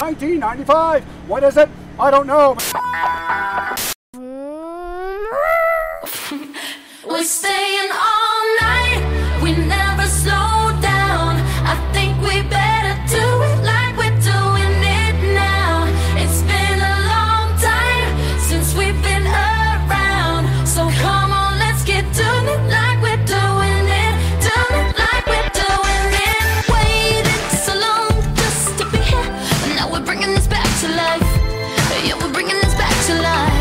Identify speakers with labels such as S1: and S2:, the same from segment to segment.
S1: 1995. What is it? I don't know.
S2: We're staying all night. We never to life. Yeah, we're bringing this back to life.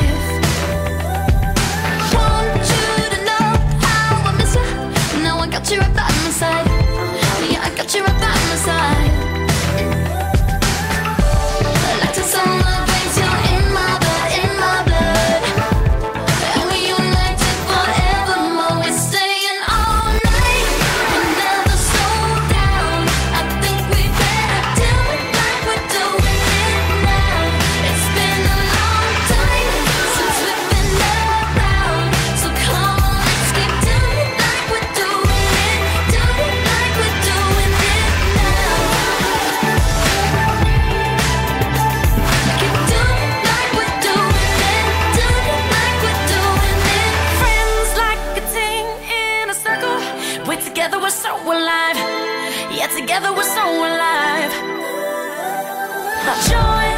S2: together we're so alive. Yeah, together we're so alive. Joy.